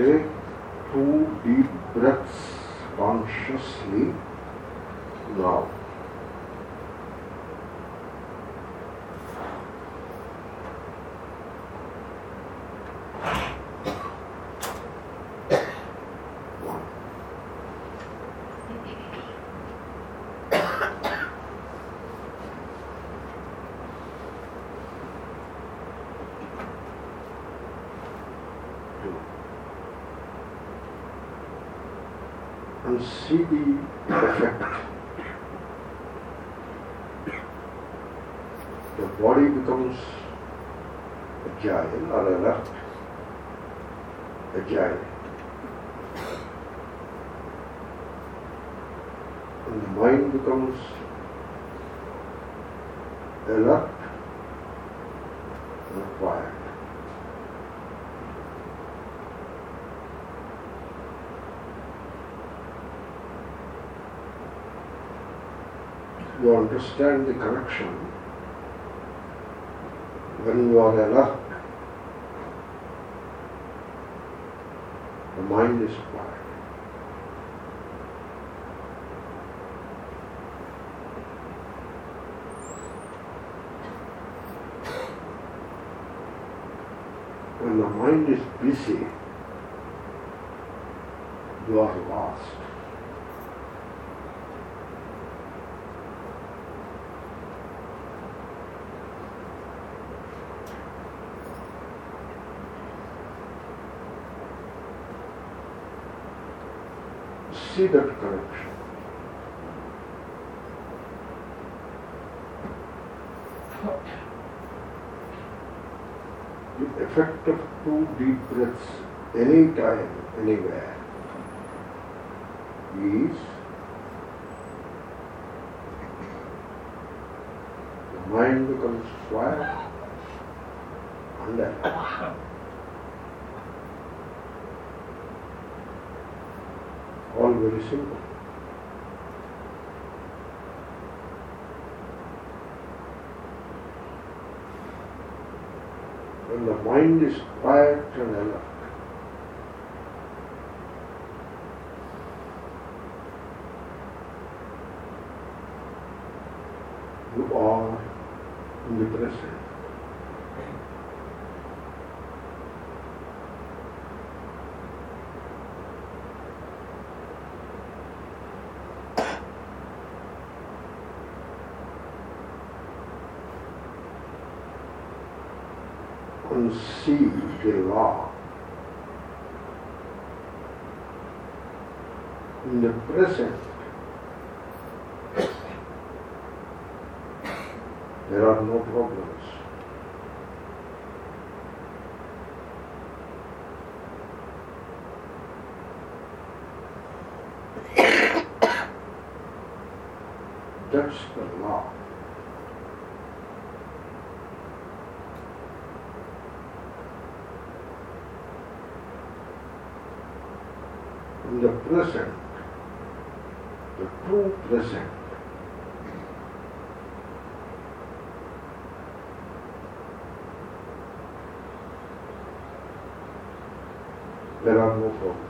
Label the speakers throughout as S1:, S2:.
S1: Tertulliano. See the effect. The body becomes agile or alert. Agile. And the mind becomes alert and quiet. You understand the connection when you are alert. The mind is quiet. When the mind is busy, you are lost. See that connection. The effect of two deep breaths anytime, anywhere is the mind becomes quiet and alert. All very simple. When the mind is quiet and alert, you are in the present. and see the law. In the present, there are no problems. That's the law. in the present, the true present. There are no problems.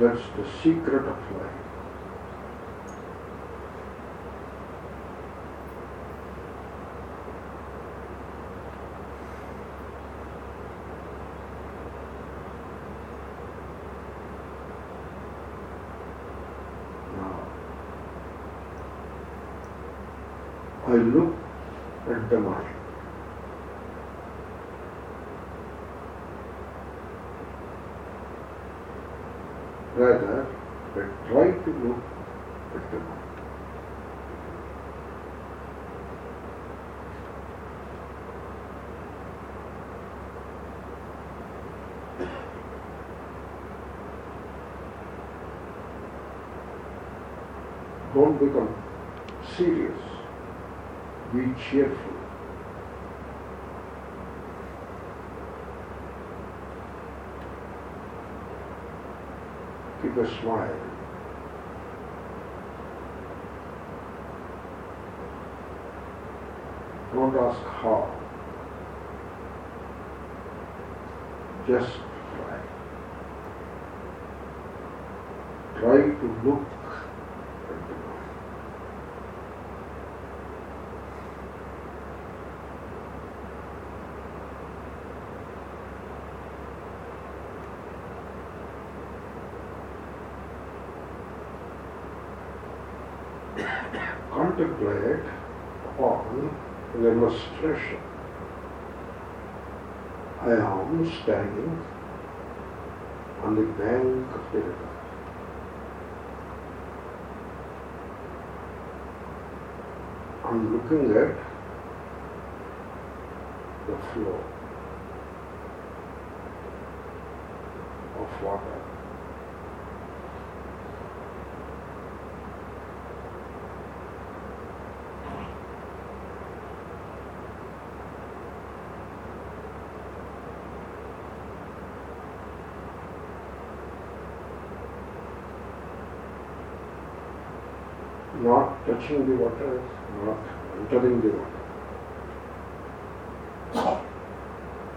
S1: That's the secret of life. Now, I look at the mind. Rather, I try to look at the mind. Don't become serious. Be cheerful. Keep a. Don't ask how. Just try. Try to look at the mind. Upon an illustration. I am standing on the bank of the river. I'm looking at the flow of water. Not touching the water, not entering the water.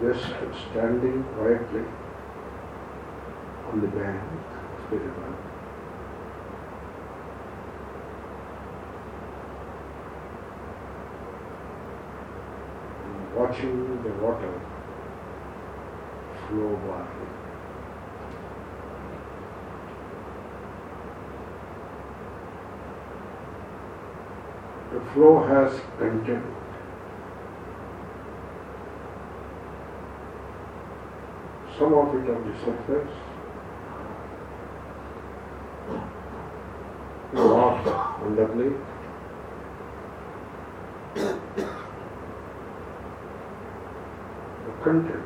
S1: Just standing quietly on the bank of the. Watching the water flow by. Flow has content. Some of it on the surface, a lot underneath. The content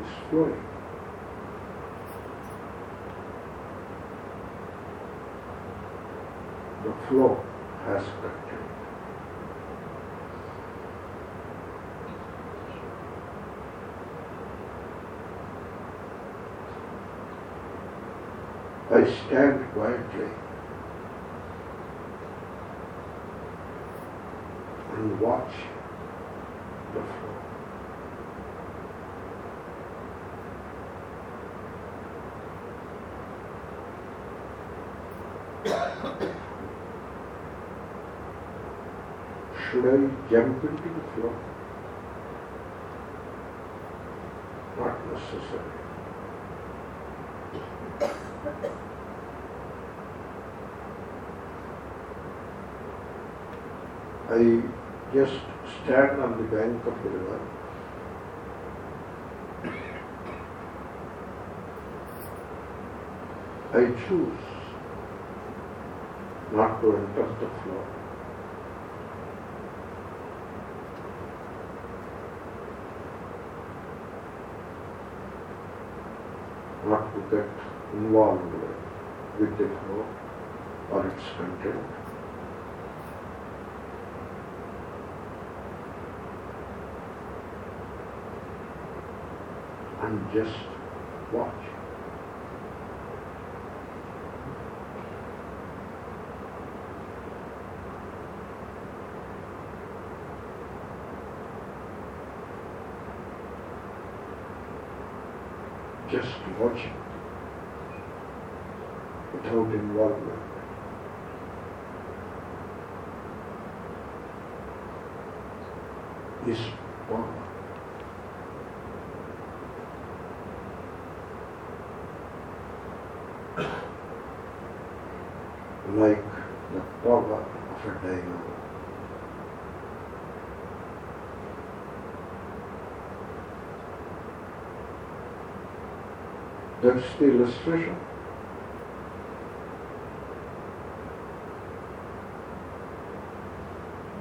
S1: is flowing. The flow has content. I stand quietly and watch the flow. Should I jump into the flow? Not necessary. I just stand on the bank of the river. I choose not to enter the flow. Not to get involved with the flow or its content. and just watch. Just watching without involvement. Is one. like the power of a dynamo. That's the illustration.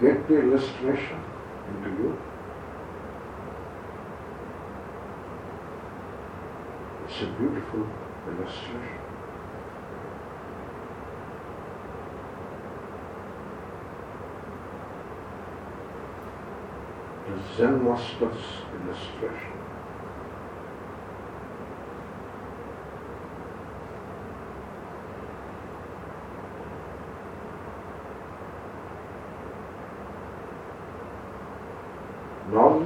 S1: Get the illustration into you. It's a beautiful illustration. the Zen master's illustration. Now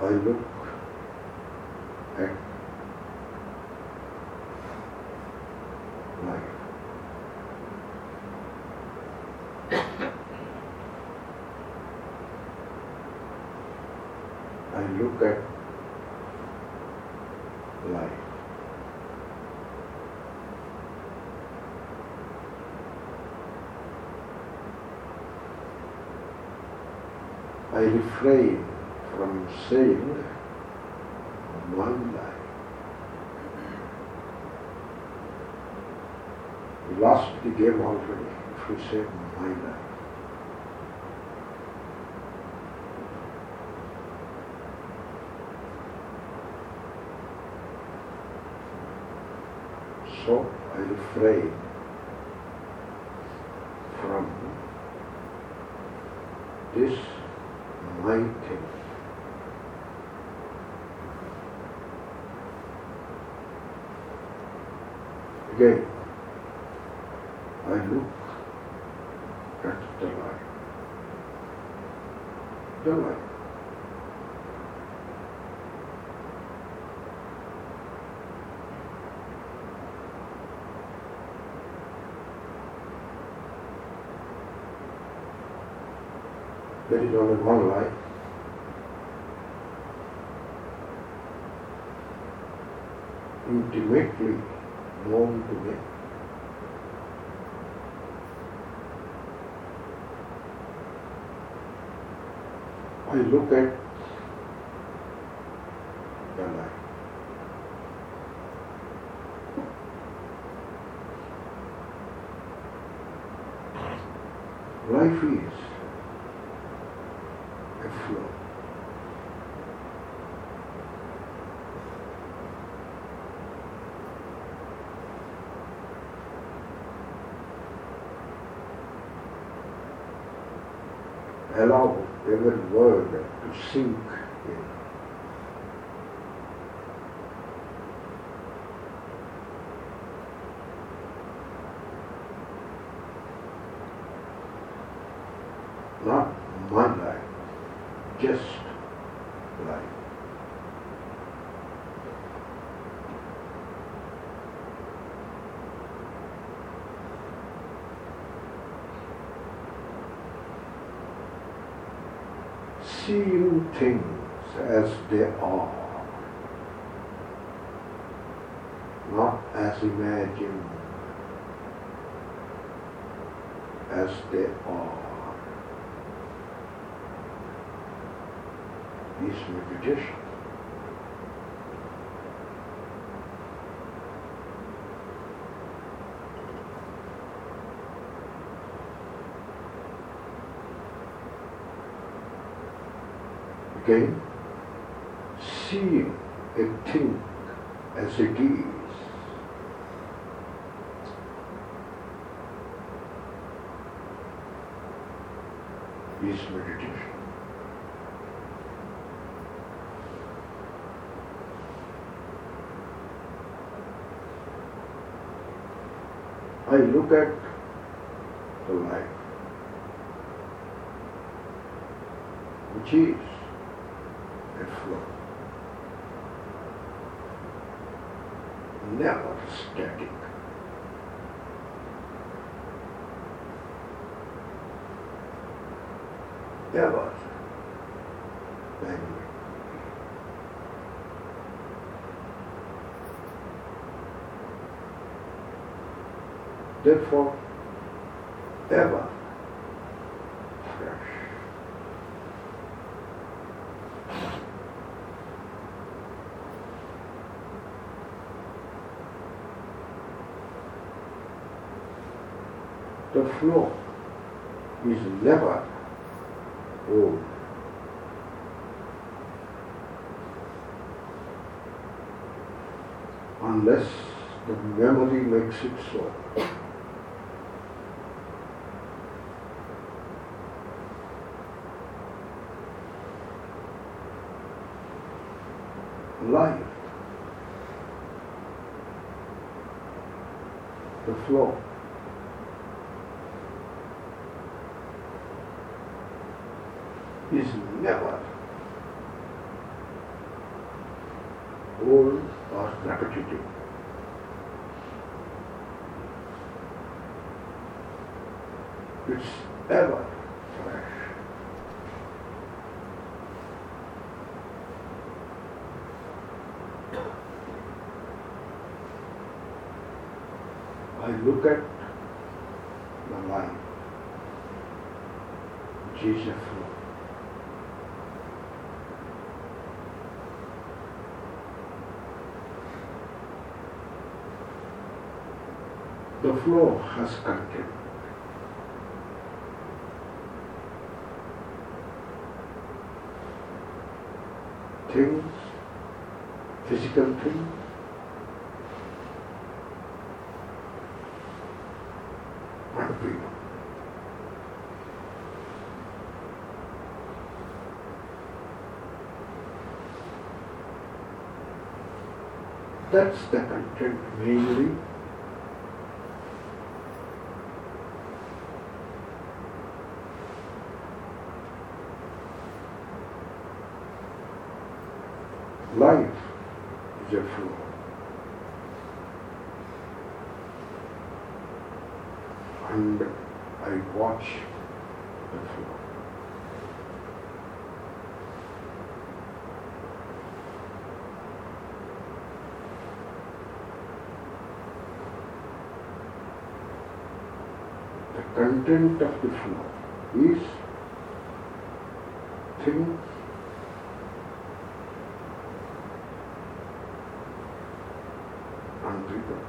S1: I look I refrain from saying one life. We lost the game already if we say my life. So I refrain from this thing. Again, I look at the light. The light. There is only one light. Intimately known to me. I look at the light. Life is a flow. Every word to sink in. Not my life, just life. Seeing things as they are, not as imagined as they are. is meditation. Again, seeing a thing as it is is meditation. I look at the life, which is a flow, never static. Ever dynamic. Therefore, ever The flow is never old. Unless the memory makes it so. life, the flow. Is never old or repetitive. It's ever fresh. I look at the life, Jesus flow. The flow has content. Things, physical things, and people. That's the content mainly. Life is a flow. And I watch the flow. The content of the flow is things and people.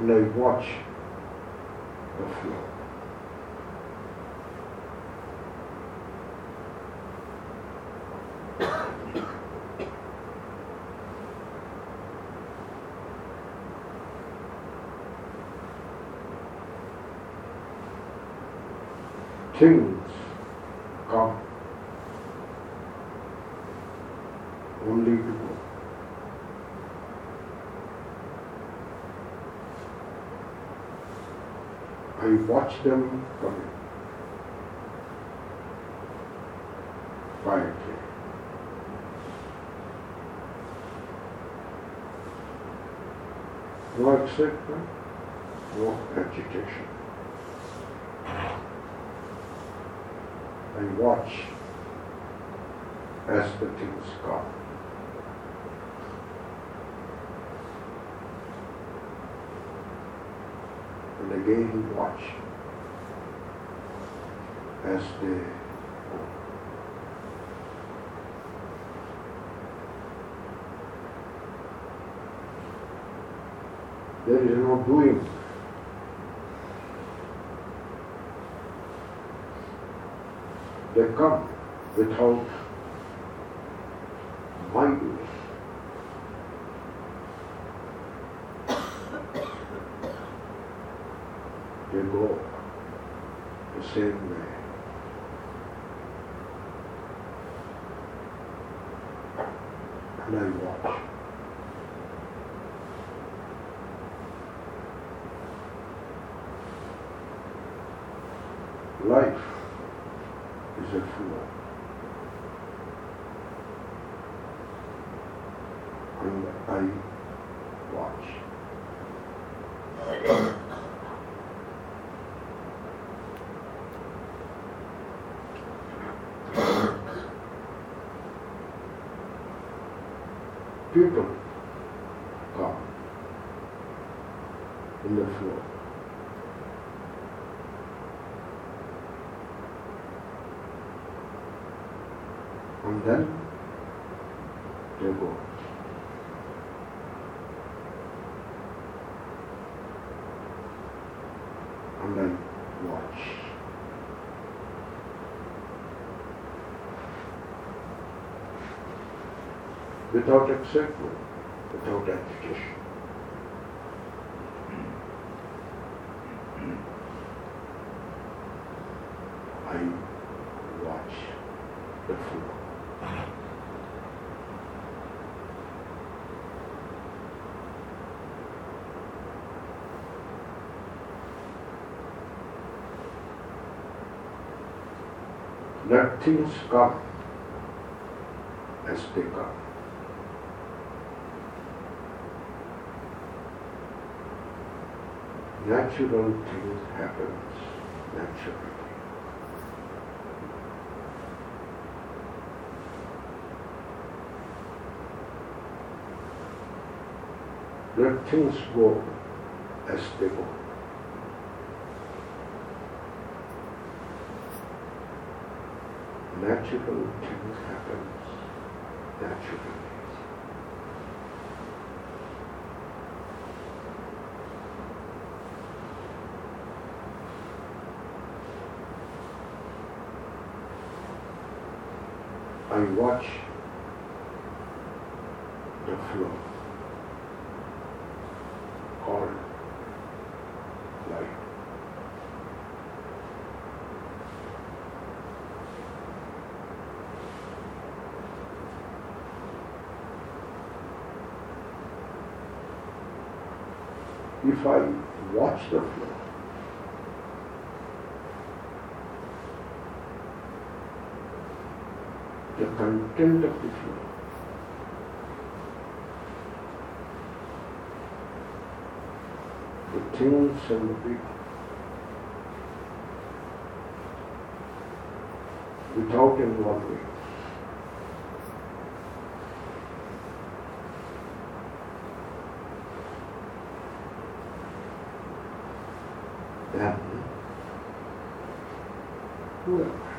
S1: And I watch the flow. Things come only to go. I watch them coming quietly. No excitement, no agitation. I watch as the things come. And again watch as they go. There is no doing. They come without my doing. They go the same way. And I watch. Life is a flow. And I watch. People come in the flow. And then they go. And then watch. Without excitement, without agitation. I watch the flow. Things come as they come. Natural things happen naturally. Let things go as they go. Natural things happens naturally. I watch the flow called life. If I watch the flow, the content of the flow the things and the people without involving. Then, who am I?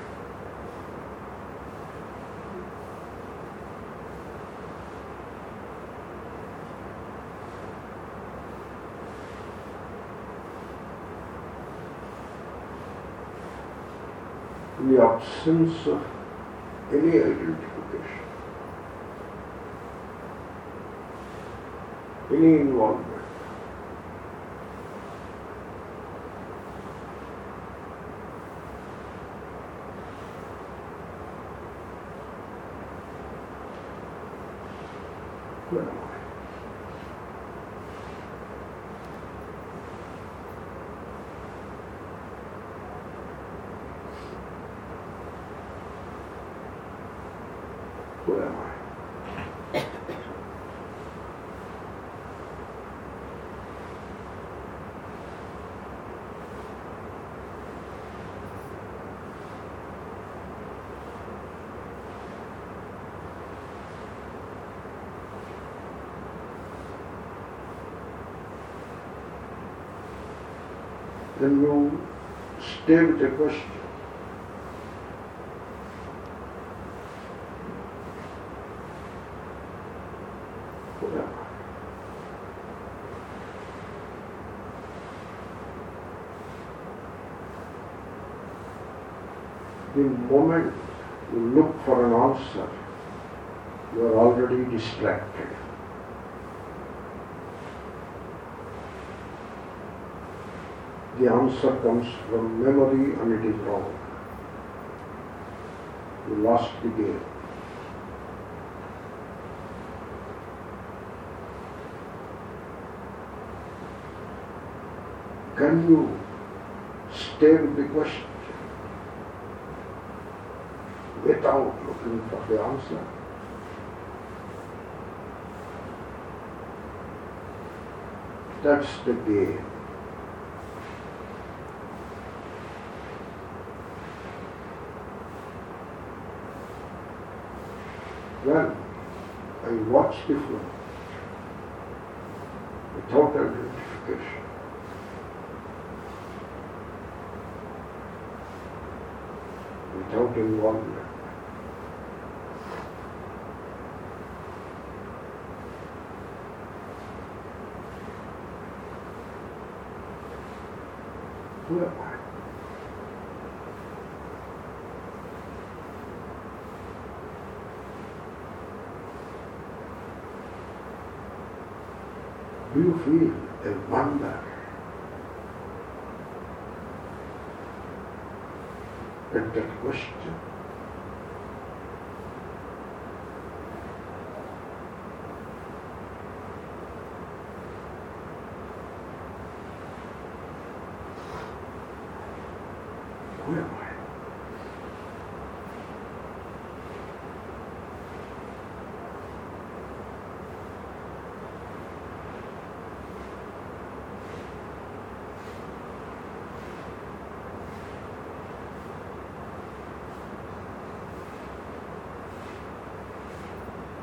S1: in the absence of any identification, any involvement. Who am I? Who am I? Then you stay with the question. The moment you look for an answer, you are already distracted. The answer comes from memory and it is wrong. You lost the game. Can you stay with the question without looking for the answer? That's the game. When I watch the flow without identification, without involvement. Who am I? Am I?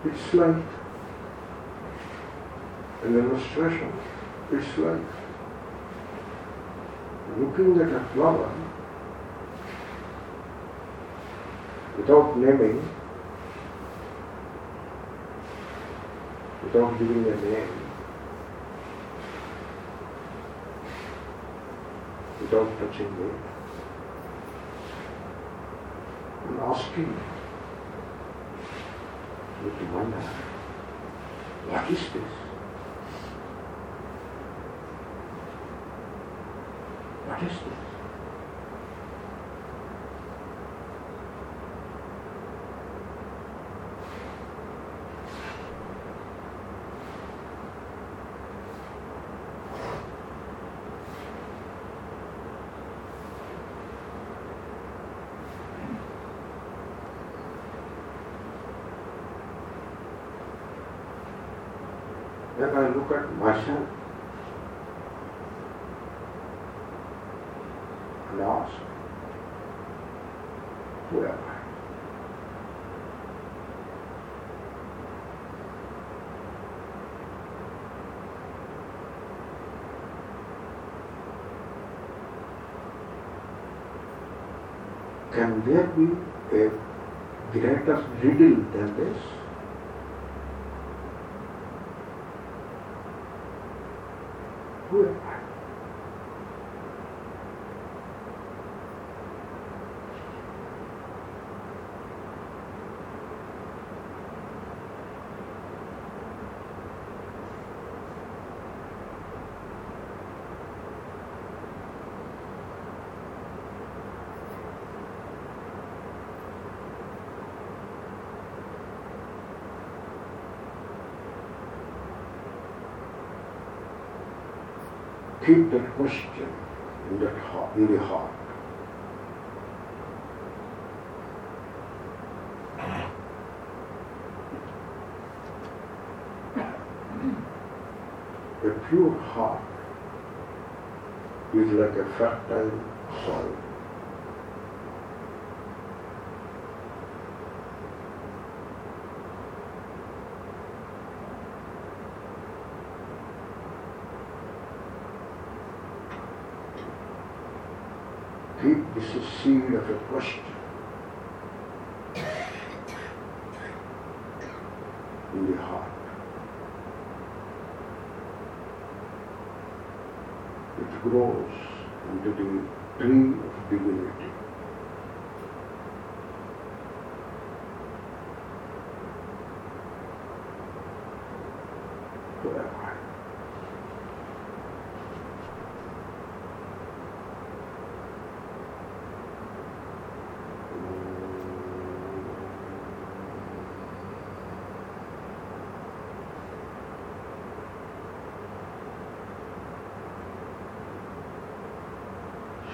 S1: It's like an illustration. It's like looking at a flower without naming, without giving a name, without touching it, and asking with wonder, what is this? What is this? At myself and ask? Can there be a greater riddle than this? Who am I? Keep that question in that heart, in the heart. A pure heart is like a fertile soil. Keep this a seed of a question in the heart. It grows into the tree of divinity.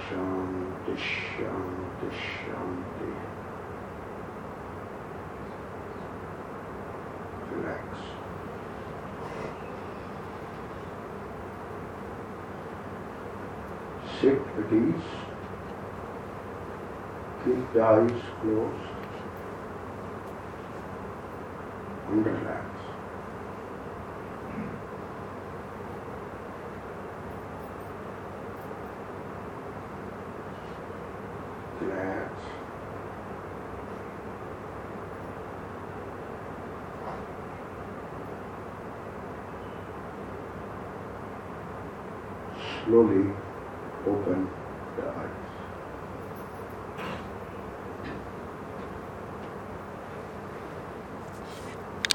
S1: Shanti, Shanti, Shanti. Relax. Sit at ease. Keep the eyes closed and relax.